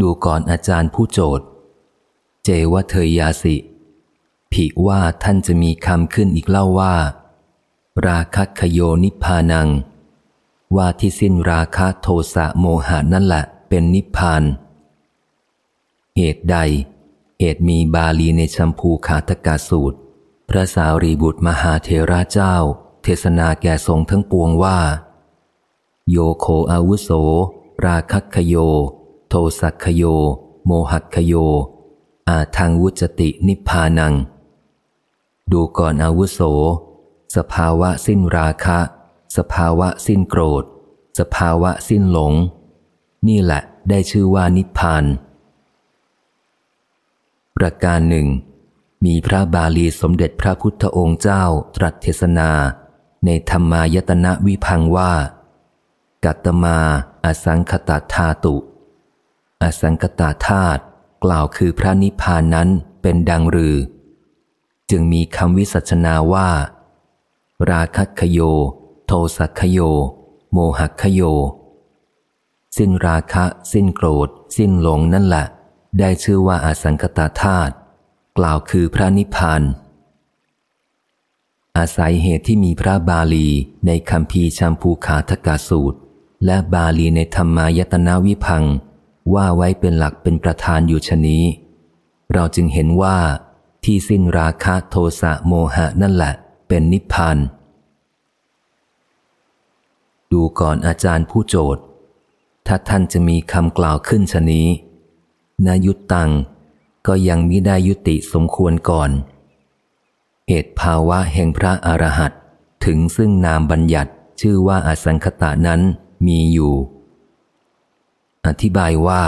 ดูก่อนอาจารย์ผู้โจทย์ เจวะเทยยาสิผิว่าท่านจะมีคำขึ้นอีกเล่าว่า ราคะคโยนิพานัง ว่าที่สิ้นราคะโทสะโมหานั่นแหละเป็นนิพพาน เหตุใด เหตุมีบาลีในชัมพูขาตกาสูตร พระสารีบุตรมหาเทราเจ้า เทศนาแก่ทรงทั้งปวงว่า โยโคอาวุโส ราคัคโย โทสักคโย โมหักคโย อาทางวุจตินิพพานัง ดูก่อนอาวุโส สภาวะสิ้นราคะ สภาวะสิ้นโกรธ สภาวะสิ้นหลง นี่แหละได้ชื่อว่านิพพาน ประการหนึ่ง มีพระบาลีสมเด็จพระพุทธองค์เจ้าตรัสเทศนา ในธรรมายตนะวิพังว่า กัตมาอสังคตาธาตุ อสังคตาธาตุกล่าวคือพระนิพพานนั้นเป็นดังรือ จึงมีคำวิสัชนาว่า ราคัคโย โทสัคโย โมหัคโย สิ้นราคะ สิ้นโกรธ สิ้นหลงนั่นแหละ ได้ชื่อว่าอาสังคตาธาตุกล่าวคือพระนิพพานอาศัยเหตุที่มีพระบาลีในคำพีชัมพูขาทกาสูตร และบาลีในธรรมายตนาวิพัง ว่าไว้เป็นหลักเป็นประธานอยู่ชนี้ เราจึงเห็นว่าที่สิ้นราคะโทสะโมหะนั่นแหละ เป็นนิพพานดูก่อนอาจารย์ผู้โจทย์ ถ้าท่านจะมีคำกล่าวขึ้นชนี้นายุตตัง ก็ยังมิได้ยุติสมควรก่อน เหตุภาวะแห่งพระอรหันตถึงซึ่งนามบัญญัติชื่อว่าอสังคตะนั้นมีอยู่ อธิบายว่า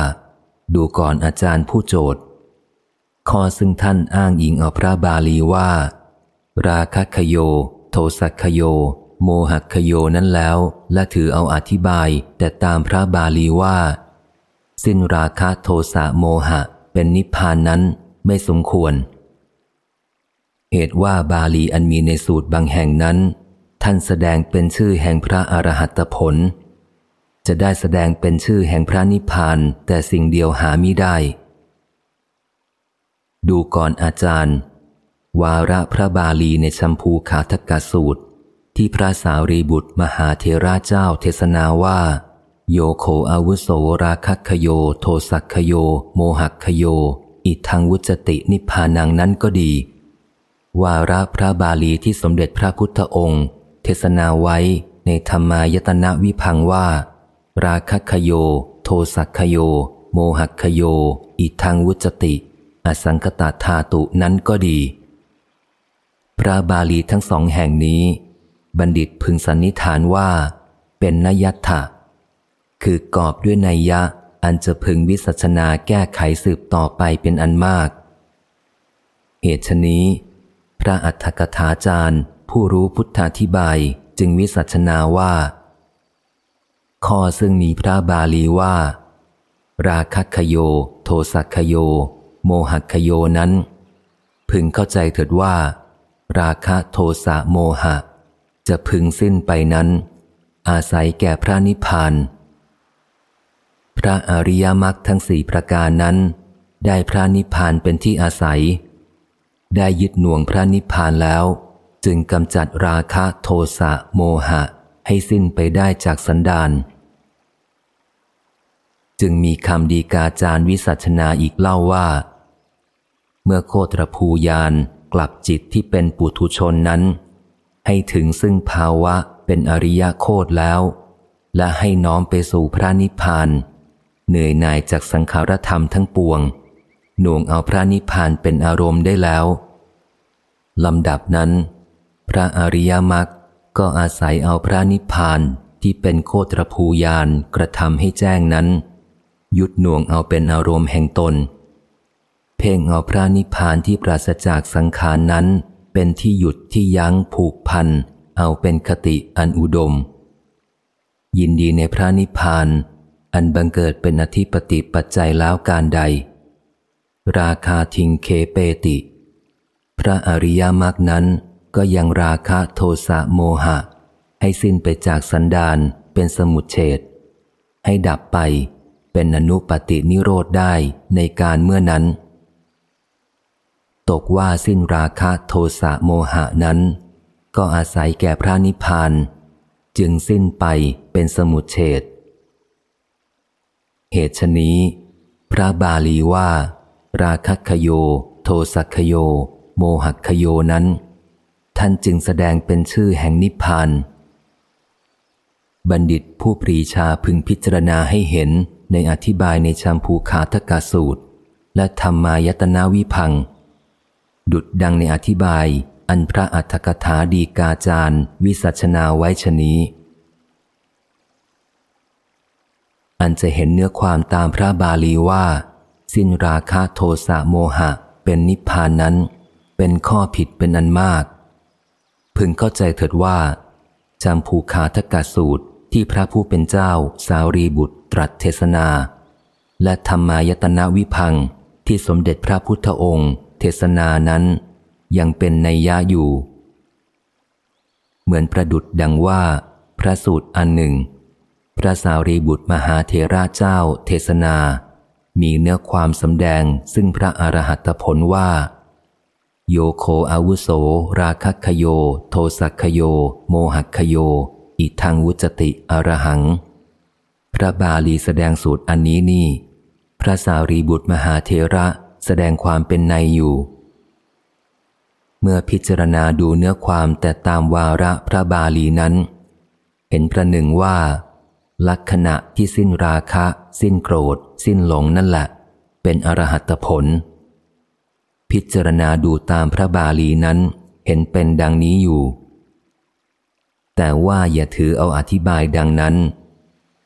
ดูก่อนอาจารย์ผู้โจทย์ข้อซึ่งท่านอ้างอิงเอาพระบาลีว่า ราคะคโย โทสักคโย โมหักคโยนั้นแล้ว และถือเอาอธิบายแต่ตามพระบาลีว่า สิ้นราคะโทสะโมหะ เป็นนิพพานนั้นไม่สมควร เหตุว่าบาลีอันมีในสูตรบางแห่งนั้น ท่านแสดงเป็นชื่อแห่งพระอรหัตผล จะได้แสดงเป็นชื่อแห่งพระนิพพานแต่สิ่งเดียวหามิได้ ดูก่อนอาจารย์ วาระพระบาลีในชัมพูขาทกสูตร ที่พระสารีบุตรมหาเทราเจ้าเทศนาว่า โยโคอาวุโสราคัคโย โทสักคโย โมหักคโย อิทังวุจตินิพพานังนั้นก็ดี วาระพระบาลีที่สมเด็จพระพุทธองค์ เทศนาไว้ในธรรมายตนะวิพังว่า ราคัคโย โทสักคโย โมหักคโย อิทังวุจติ อสังคตาธาตุนั้นก็ดี พระบาลีทั้งสองแห่งนี้ บัณฑิตพึงสันนิษฐานว่า เป็นนยัตถะคือกอบด้วยนัยยะอันจะพึงวิสัชนาแก้ไขสืบต่อไปเป็นอันมาก เหตุฉนี้ พระอัฏฐกถาจารย์ ผู้รู้พุทธาธิบายจึงวิสัชนาว่า ข้อซึ่งมีพระบาลีว่า ราคัคโย โทสักคโย โมหัคโยนั้น พึงเข้าใจเถิดว่า ราคะโทสะโมหะ จะพึงสิ้นไปนั้น อาศัยแก่พระนิพพาน พระอริยมรรคทั้งสี่ประการนั้น ได้พระนิพพานเป็นที่อาศัย ได้ยึดหน่วงพระนิพพานแล้ว จึงกำจัดราคะโทสะโมหะให้สิ้นไปได้จากสันดาน จึงมีคำดีกาจารวิสัชนาอีกเล่าว่า เมื่อโคตรภูยานกลับจิตที่เป็นปุถุชนนั้น ให้ถึงซึ่งภาวะเป็นอริยโคตรแล้ว และให้น้อมไปสู่พระนิพพาน เหนื่อยหน่ายจากสังขารธรรมทั้งปวง หน่วงเอาพระนิพพานเป็นอารมณ์ได้แล้วลำดับนั้น พระอริยมรรคก็อาศัยเอาพระนิพพานที่เป็นโคตรภูยานกระทำให้แจ้งนั้น ยุดหน่วงเอาเป็นอารมณ์แห่งตน เพ่งเอาพระนิพพานที่ปราศจากสังขารนั้น เป็นที่หยุดที่ยั้งผูกพัน เอาเป็นคติอันอุดม ยินดีในพระนิพพาน อันบังเกิดเป็นอธิปติปัจจัยแล้วการใด ราคาทิงเคเปติ พระอริยมรรคนั้นก็ยังราคะโทสะโมหะ ให้สิ้นไปจากสันดานเป็นสมุดเฉดให้ดับไป เป็นอนุปตินิโรธได้ในการเมื่อนั้น ตกว่าสิ้นราคะโทสะโมหะนั้น ก็อาศัยแก่พระนิพพาน จึงสิ้นไปเป็นสมุทเฉดเหตุชนี้ พระบาลีว่า ราคัคโย โทสัคโย โมหัคโยนั้น ท่านจึงแสดงเป็นชื่อแห่งนิพพาน บัณฑิตผู้ปรีชาพึงพิจารณาให้เห็น ในอธิบายในชัมพูคาทกาสูตร และธรรมายตนาวิพัง ดุดดังในอธิบายอันพระอัฏฐกถาดีกาจารย์วิสัชนาไว้ชนี้ อันจะเห็นเนื้อความตามพระบาลีว่า สิ้นราคะโทสะโมหะเป็นนิพพานนั้น เป็นข้อผิดเป็นอันมาก พึงเข้าใจเถิดว่าจำภูคาทกาสูตรที่พระผู้เป็นเจ้าสาวรีบุตร ตรัสเทศนา และธรรมายตนาวิพังที่สมเด็จพระพุทธองค์ เทศนานั้นยังเป็นในยะอยู่ เหมือนประดุดดังว่า พระสูตรอันหนึ่ง พระสาวรีบุตรมหาเทราเจ้าเทศนา มีเนื้อความสำแดงซึ่งพระอรหัตผลว่า โยโคอาวุโส ราคัคโย โทสักคโย โมหัคโย อิทังวุจติอรหัง ระบาลีแสดงสูตรอันนี้นี่ พระสารีบุตรมหาเทระแสดงความเป็นในอยู่ เมื่อพิจารณาดูเนื้อความแต่ตามวาระพระบาลีนั้น เห็นประหนึ่งว่า ลักษณะที่สิ้นราคะ สิ้นโกรธ สิ้นหลงนั่นแหละ เป็นอรหัตผล พิจารณาดูตามพระบาลีนั้นเห็นเป็นดังนี้อยู่ แต่ว่าอย่าถือเอาอธิบายดังนั้น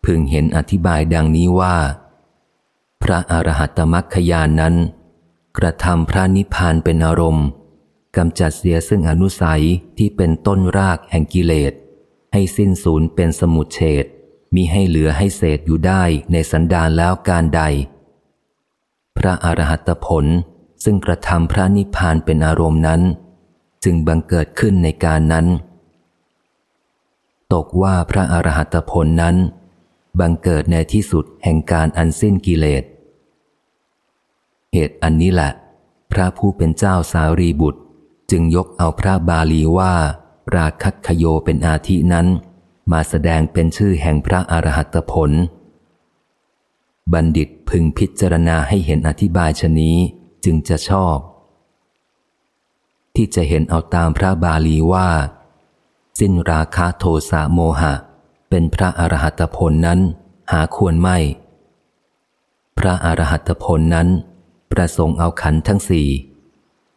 พึงเห็นอธิบายดังนี้ว่า พระอรหัตมัคคยานนั้น กระทำพระนิพพานเป็นอารมณ์กำจัดเสียซึ่งอนุสัยที่เป็นต้นรากแห่งกิเลส ให้สิ้นสูญเป็นสมุทเฉดมีให้เหลือให้เศษอยู่ได้ในสันดานแล้วการใด พระอรหัตผลซึ่งกระทำพระนิพพานเป็นอารมณ์นั้น จึงบังเกิดขึ้นในการนั้น ตกว่าพระอรหัตผลนั้น บังเกิดในที่สุดแห่งการอันสิ้นกิเลส เหตุอันนี้แหละ พระผู้เป็นเจ้าสารีบุตร จึงยกเอาพระบาลีว่า ราคัคโยเป็นอาทินั้น มาแสดงเป็นชื่อแห่งพระอรหัตผล บัณฑิตพึงพิจารณาให้เห็นอธิบายชนี้จึงจะชอบ ที่จะเห็นเอาตามพระบาลีว่า สิ้นราคาโทสะโมหะ เป็นพระอรหัตผลนั้น หาควรไม่ พระอรหัตผลนั้น ประสงค์เอาขันทั้งสี่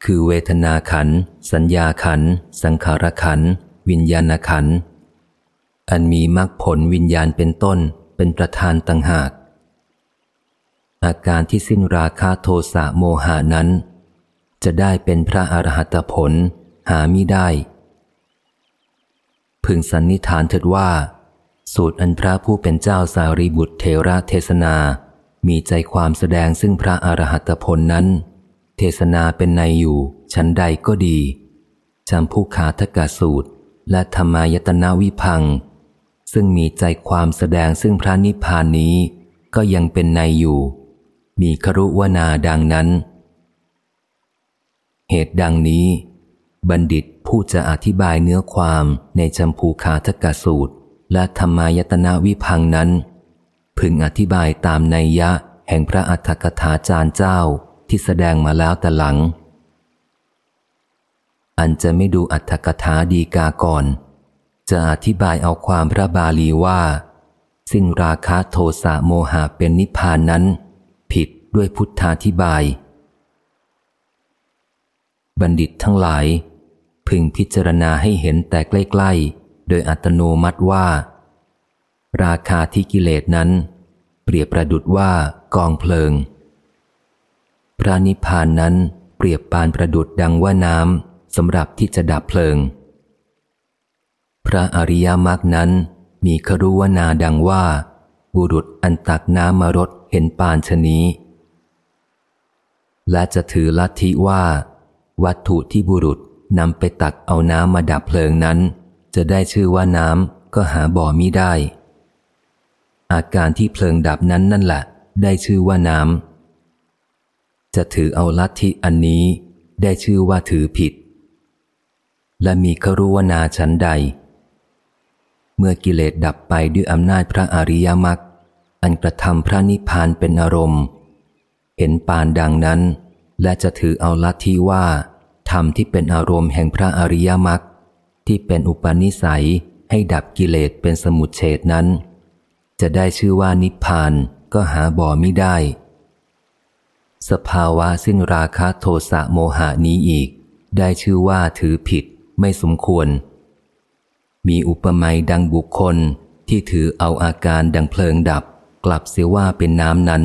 คือเวทนาขัน สัญญาขัน สังขารขัน วิญญาณขัน อันมีมรรคผลวิญญาณเป็นต้นเป็นประธานต่างหาก อาการที่สิ้นราคาโทสะโมหานั้น จะได้เป็นพระอรหัตผลหามิได้ พึงสันนิฐานเถิดว่า สูตรอันพระผู้เป็นเจ้าสารีบุตรเทระเทศนา มีใจความแสดงซึ่งพระอรหัตผลนั้น เทศนาเป็นในอยู่ ชั้นใดก็ดีจำผู้ขาทกาสูตร และธรรมายตนาวิพัง ซึ่งมีใจความแสดงซึ่งพระนิพพานนี้ ก็ยังเป็นในอยู่ มีครุวนาดังนั้น เหตุดังนี้ บัณฑิตผู้จะอธิบายเนื้อความในจำภูคาทกสูตร และธรรมายตนาวิพังนั้น พึงอธิบายตามนัยยะแห่งพระอัฏฐกถาจารย์เจ้าที่แสดงมาแล้วแต่หลัง อันจะไม่ดูอัฏฐกถาดีกาก่อน จะอธิบายเอาความพระบาลีว่า สิ้นราคะโทสะโมหะเป็นนิพพานนั้น ผิดด้วยพุทธาธิบาย บัณฑิตทั้งหลาย พึงพิจารณาให้เห็นแต่ใกล้ๆ โดยอัตโนมัติว่า ราคาที่กิเลสนั้น เปรียบประดุดว่ากองเพลิง พระนิพพานนั้นเปรียบปานประดุดดังว่าน้ำสำหรับที่จะดับเพลิง พระอริยมรรคนั้นมีครุวนาดังว่า บุรุษอันตักน้ำมารดเห็นปานชนี้ และจะถือลัทธิว่า วัตถุที่บุรุษนำไปตักเอาน้ำมาดับเพลิงนั้น จะได้ชื่อว่าน้ำก็หาบ่อมิได้ อาการที่เพลิงดับนั้นนั่นแหละได้ชื่อว่าน้ำจะถือเอาลัทธิอันนี้ได้ชื่อว่าถือผิด และมีครุวนาชั้นใด เมื่อกิเลสดับไปด้วยอำนาจพระอริยมรรคอันกระทำพระนิพพานเป็นอารมณ์ เห็นปานดังนั้น และจะถือเอาลัทธิว่าธรรมที่เป็นอารมณ์แห่งพระอริยมรรค ที่เป็นอุปนิสัยให้ดับกิเลสเป็นสมุดเฉดนั้น จะได้ชื่อว่านิพพานก็หาบ่อไม่ได้ สภาวะสิ้นราคะโทสะโมหานี้อีก ได้ชื่อว่าถือผิดไม่สมควร มีอุปมาดังบุคคลที่ถือเอาอาการดังเพลิงดับ กลับเสียว่าเป็นน้ำนั้น